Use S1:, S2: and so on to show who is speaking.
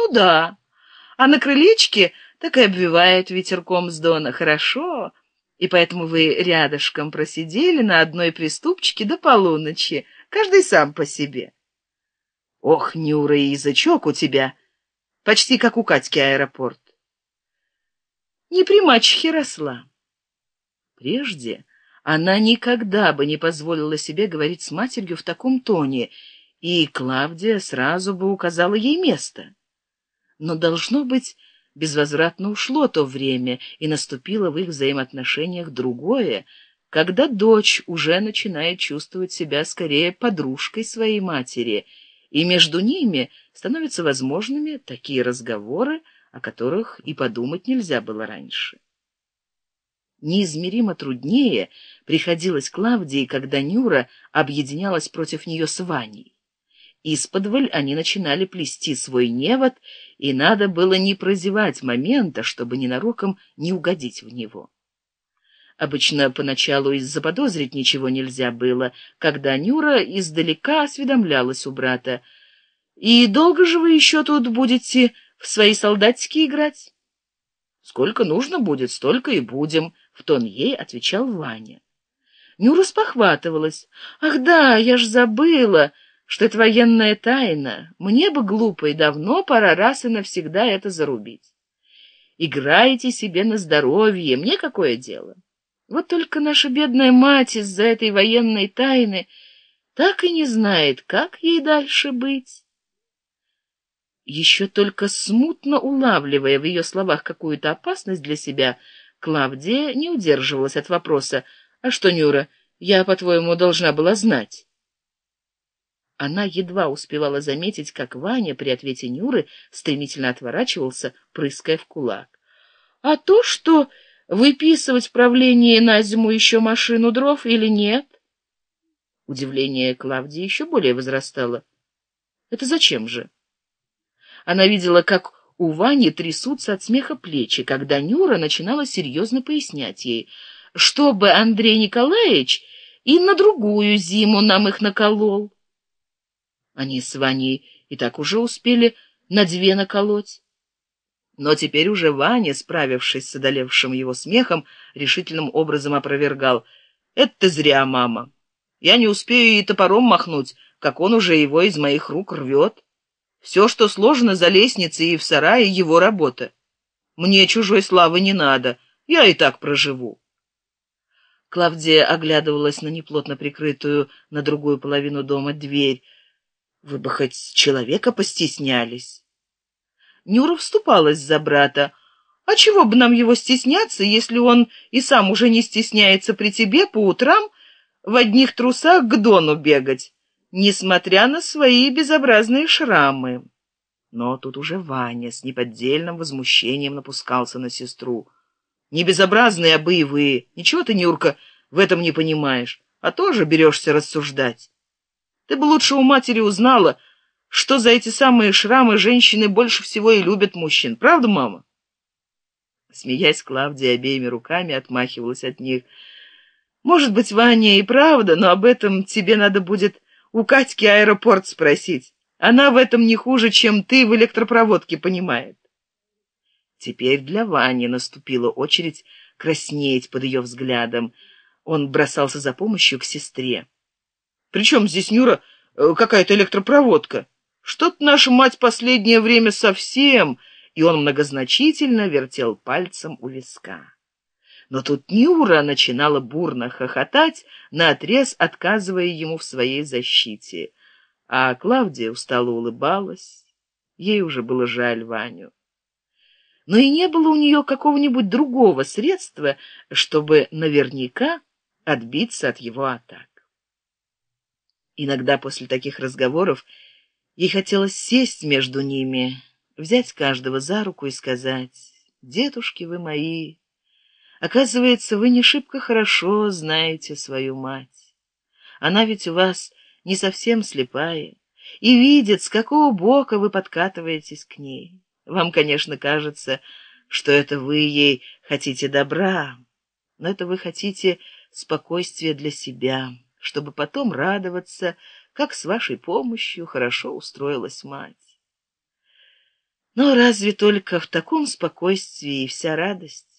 S1: Ну да. А на крылечке так и обвивает ветерком с дона. Хорошо. И поэтому вы рядышком просидели на одной приступчике до полуночи, каждый сам по себе. Ох, Нюра, и язычок у тебя, почти как у Катьки аэропорт. Не при мачехе росла. Прежде она никогда бы не позволила себе говорить с матерью в таком тоне, и Клавдия сразу бы указала ей место. Но, должно быть, безвозвратно ушло то время, и наступило в их взаимоотношениях другое, когда дочь уже начинает чувствовать себя скорее подружкой своей матери, и между ними становятся возможными такие разговоры, о которых и подумать нельзя было раньше. Неизмеримо труднее приходилось Клавдии, когда Нюра объединялась против нее с Ваней. Исподволь они начинали плести свой невод, и надо было не прозевать момента, чтобы ненароком не угодить в него. Обычно поначалу из-за подозрить ничего нельзя было, когда Нюра издалека осведомлялась у брата. «И долго же вы еще тут будете в свои солдатики играть?» «Сколько нужно будет, столько и будем», — в тон ей отвечал Ваня. Нюра спохватывалась. «Ах да, я ж забыла!» Что это военная тайна. Мне бы глупо и давно пора раз и навсегда это зарубить. Играйте себе на здоровье, мне какое дело? Вот только наша бедная мать из-за этой военной тайны так и не знает, как ей дальше быть. Еще только смутно улавливая в ее словах какую-то опасность для себя, Клавдия не удерживалась от вопроса, «А что, Нюра, я, по-твоему, должна была знать?» Она едва успевала заметить, как Ваня при ответе Нюры стремительно отворачивался, прыская в кулак. А то, что выписывать в на зиму еще машину дров или нет? Удивление Клавдии еще более возрастало. Это зачем же? Она видела, как у Вани трясутся от смеха плечи, когда Нюра начинала серьезно пояснять ей, чтобы Андрей Николаевич и на другую зиму нам их наколол. Они с Ваней и так уже успели на две наколоть. Но теперь уже Ваня, справившись с одолевшим его смехом, решительным образом опровергал. «Это зря, мама. Я не успею и топором махнуть, как он уже его из моих рук рвет. Все, что сложено за лестницей и в сарае, его работа. Мне чужой славы не надо, я и так проживу». Клавдия оглядывалась на неплотно прикрытую на другую половину дома дверь, вы бы хоть человека постеснялись. Нюра вступалась за брата. А чего бы нам его стесняться, если он и сам уже не стесняется при тебе по утрам в одних трусах к дону бегать, несмотря на свои безобразные шрамы? Но тут уже Ваня с неподдельным возмущением напускался на сестру. Не безобразные, а боевые. Ничего ты, Нюрка, в этом не понимаешь, а тоже берешься рассуждать. Ты бы лучше у матери узнала, что за эти самые шрамы женщины больше всего и любят мужчин. Правда, мама? Смеясь, Клавдия обеими руками отмахивалась от них. Может быть, Ваня и правда, но об этом тебе надо будет у Катьки аэропорт спросить. Она в этом не хуже, чем ты в электропроводке понимает. Теперь для Вани наступила очередь краснеть под ее взглядом. Он бросался за помощью к сестре. Причем здесь, Нюра, э, какая-то электропроводка? Что-то наша мать последнее время совсем...» И он многозначительно вертел пальцем у виска. Но тут Нюра начинала бурно хохотать, наотрез отказывая ему в своей защите. А Клавдия устало улыбалась. Ей уже было жаль Ваню. Но и не было у нее какого-нибудь другого средства, чтобы наверняка отбиться от его атак. Иногда после таких разговоров ей хотелось сесть между ними, взять каждого за руку и сказать «Дедушки вы мои, оказывается, вы не шибко хорошо знаете свою мать. Она ведь у вас не совсем слепая и видит, с какого бока вы подкатываетесь к ней. Вам, конечно, кажется, что это вы ей хотите добра, но это вы хотите спокойствия для себя» чтобы потом радоваться, как с вашей помощью хорошо устроилась мать. Но разве только в таком спокойствии и вся радость?